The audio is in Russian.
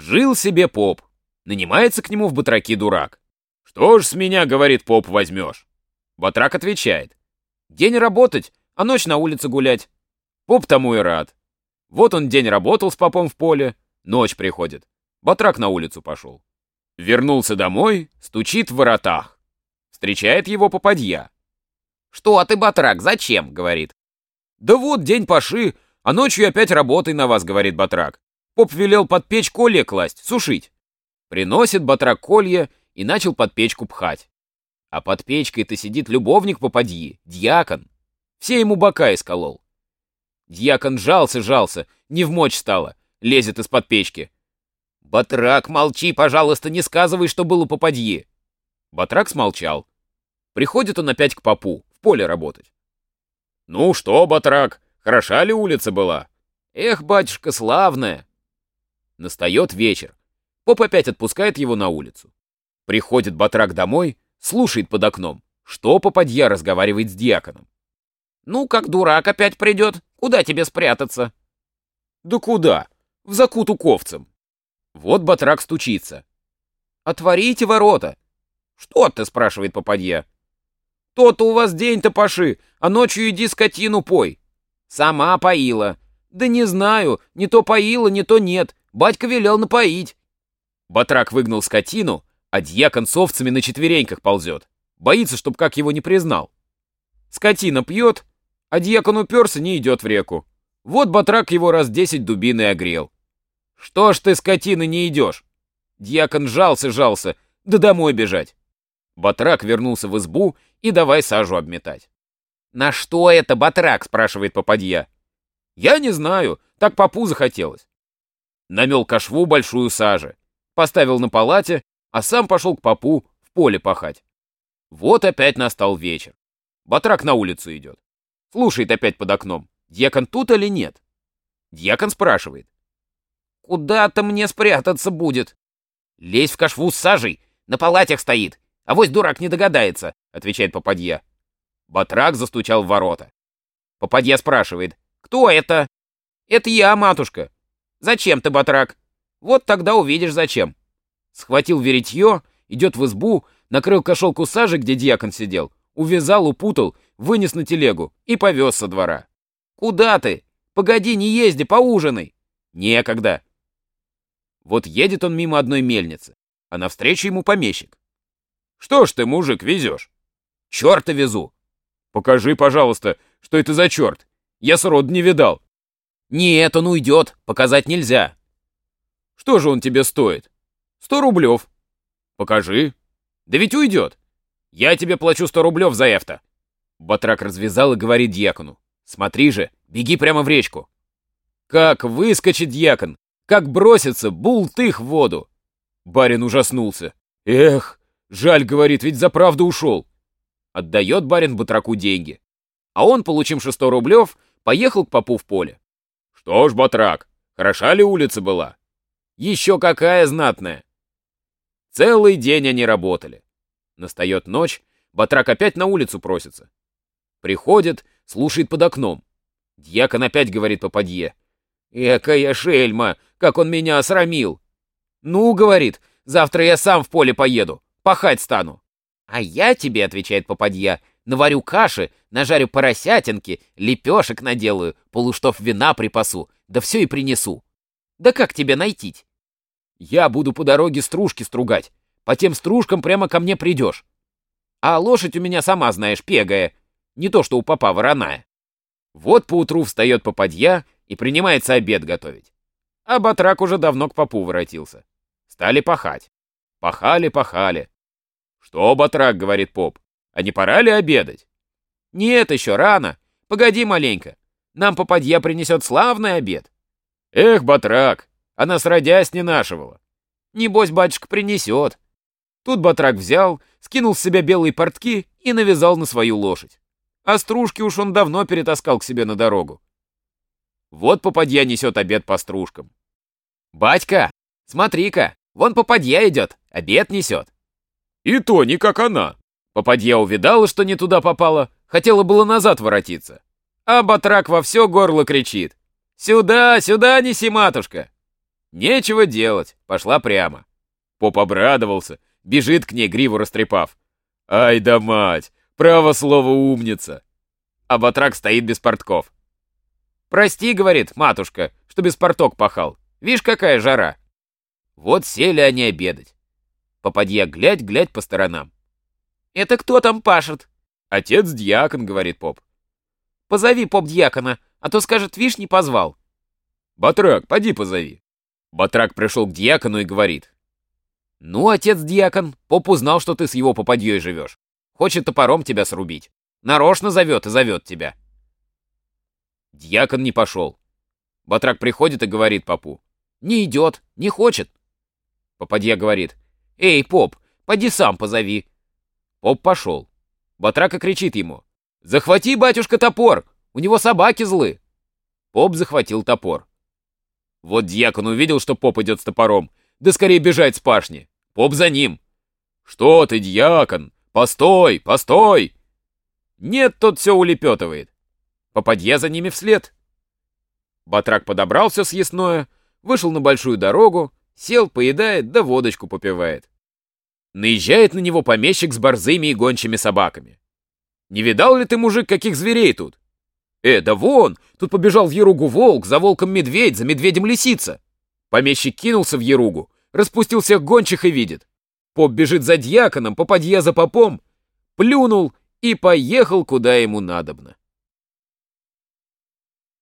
Жил себе поп. Нанимается к нему в батраки дурак. «Что ж с меня, — говорит поп, — возьмешь?» Батрак отвечает. «День работать, а ночь на улице гулять». Поп тому и рад. Вот он день работал с попом в поле, ночь приходит. Батрак на улицу пошел. Вернулся домой, стучит в воротах. Встречает его попадья. «Что ты, батрак, зачем?» — говорит. «Да вот, день паши, а ночью опять работай на вас», — говорит батрак. Поп велел под печь колья класть, сушить. Приносит батрак колья и начал под печку пхать. А под печкой-то сидит любовник попадьи, дьякон. Все ему бока исколол. Дьякон жался-жался, не в мочь стало, лезет из-под печки. «Батрак, молчи, пожалуйста, не сказывай, что было попадьи». Батрак смолчал. Приходит он опять к попу, в поле работать. «Ну что, Батрак, хороша ли улица была?» «Эх, батюшка, славная!» Настает вечер. Поп опять отпускает его на улицу. Приходит Батрак домой, слушает под окном, что попадья разговаривает с дьяконом. «Ну, как дурак опять придет, куда тебе спрятаться?» «Да куда? В закуту ковцем». Вот Батрак стучится. «Отворите ворота!» «Что ты?» — спрашивает попадья. «То-то у вас день-то паши, а ночью иди скотину пой». «Сама поила». «Да не знаю, не то поила, не то нет. Батька велел напоить». Батрак выгнал скотину, а дьякон с овцами на четвереньках ползет. Боится, чтоб как его не признал. Скотина пьет, а дьякон уперся, не идет в реку. Вот батрак его раз десять дубиной огрел. Что ж ты, скотина, не идешь? Дьякон жался-жался, да домой бежать. Батрак вернулся в избу и давай сажу обметать. «На что это, батрак?» — спрашивает попадья. «Я не знаю, так попу захотелось». Намел кошву большую сажи, поставил на палате, а сам пошел к попу в поле пахать. Вот опять настал вечер. Батрак на улицу идет. Слушает опять под окном, дьякон тут или нет? Дьякон спрашивает. Куда-то мне спрятаться будет. Лезь в кашву с сажей, на палатях стоит. А вось дурак не догадается, отвечает попадья. Батрак застучал в ворота. Попадья спрашивает. Кто это? Это я, матушка. Зачем ты, батрак? Вот тогда увидишь, зачем. Схватил веретье, идет в избу, накрыл кошелку сажи, где дьякон сидел, увязал, упутал, вынес на телегу и повез со двора. «Куда ты? Погоди, не езди, поужинай!» «Некогда!» Вот едет он мимо одной мельницы, а навстречу ему помещик. «Что ж ты, мужик, везешь?» «Черта везу!» «Покажи, пожалуйста, что это за черт. Я срод не видал». «Нет, он уйдет, показать нельзя». «Что же он тебе стоит?» «Сто рублев». «Покажи». «Да ведь уйдет». «Я тебе плачу сто рублев за это». Батрак развязал и говорит дьякону. «Смотри же, беги прямо в речку». Как выскочит дьякон, как бросится, бултых в воду. Барин ужаснулся. Эх, жаль, говорит, ведь за правду ушел. Отдает барин батраку деньги. А он, получивши сто рублев, поехал к попу в поле. Что ж, батрак, хороша ли улица была? Еще какая знатная. Целый день они работали. Настает ночь, батрак опять на улицу просится. Приходит, слушает под окном. Дьякон опять говорит попадье. «Экая шельма, как он меня осрамил!» «Ну, — говорит, — завтра я сам в поле поеду, пахать стану». «А я тебе, — отвечает попадья, — наварю каши, нажарю поросятинки, лепешек наделаю, полуштов вина припасу, да все и принесу. Да как тебя найти? Я буду по дороге стружки стругать, по тем стружкам прямо ко мне придешь. А лошадь у меня, сама знаешь, пегая, не то что у папа вороная. Вот поутру встает попадья и принимается обед готовить. А батрак уже давно к попу воротился. Стали пахать. Пахали, пахали. «Что, батрак?» — говорит поп. «А не пора ли обедать?» «Нет, еще рано. Погоди маленько. Нам попадья принесет славный обед». «Эх, батрак, она сродясь не нашивала». «Небось, батюшка принесет». Тут батрак взял, скинул с себя белые портки и навязал на свою лошадь. А стружки уж он давно перетаскал к себе на дорогу. Вот попадья несет обед по стружкам. «Батька, смотри-ка, вон попадья идет, обед несет». «И то не как она». Попадья увидала, что не туда попала, хотела было назад воротиться. А батрак во все горло кричит. «Сюда, сюда неси, матушка!» Нечего делать, пошла прямо. Поп обрадовался, бежит к ней, гриву растрепав. Ай да мать, право слово умница. А батрак стоит без портков. «Прости, — говорит матушка, — что без порток пахал. Вишь, какая жара!» Вот сели они обедать. Попадья глядь-глядь по сторонам. «Это кто там пашет?» «Отец-дьякон», — говорит поп. «Позови поп-дьякона, а то скажет, вишь, не позвал». «Батрак, поди позови». Батрак пришел к дьякону и говорит. «Ну, отец-дьякон, поп узнал, что ты с его попадьей живешь. Хочет топором тебя срубить. Нарочно зовет и зовет тебя». Дьякон не пошел. Батрак приходит и говорит попу. «Не идет, не хочет». Попадья говорит. «Эй, поп, поди сам позови». Поп пошел. Батрака кричит ему. «Захвати, батюшка, топор! У него собаки злы!» Поп захватил топор. Вот дьякон увидел, что поп идет с топором. Да скорее бежать с пашни. Поп за ним. «Что ты, дьякон? Постой, постой!» Нет, тот все улепетывает. Попадья за ними вслед. Батрак подобрался съестное, вышел на большую дорогу, сел, поедает, да водочку попивает. Наезжает на него помещик с борзыми и гончими собаками. «Не видал ли ты, мужик, каких зверей тут?» «Э, да вон! Тут побежал в Еругу волк, за волком медведь, за медведем лисица!» Помещик кинулся в Еругу, распустил всех гончих и видит. Поп бежит за дьяконом, попадья за попом, плюнул и поехал, куда ему надобно.